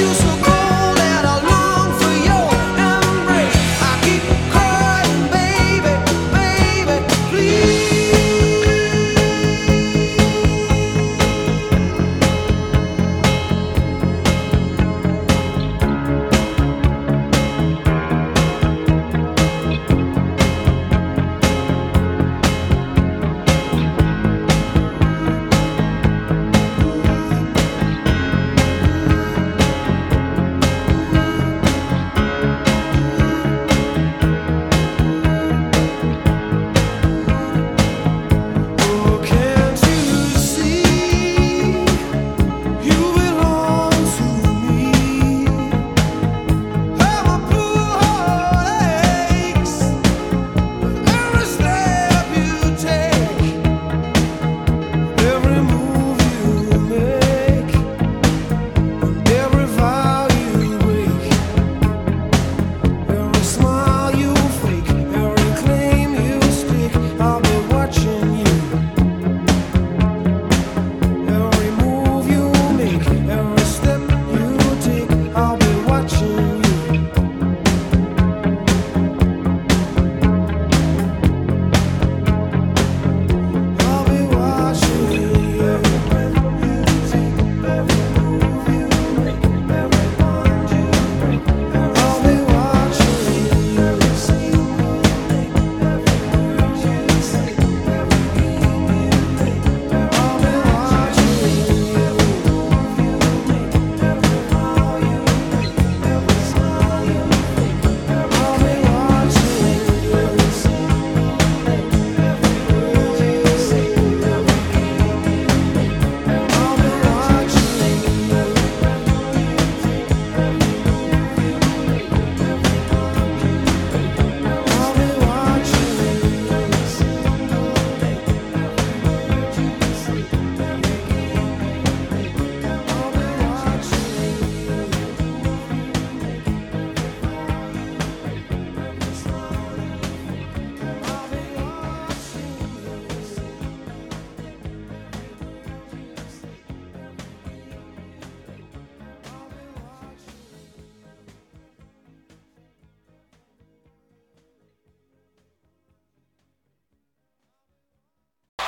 e o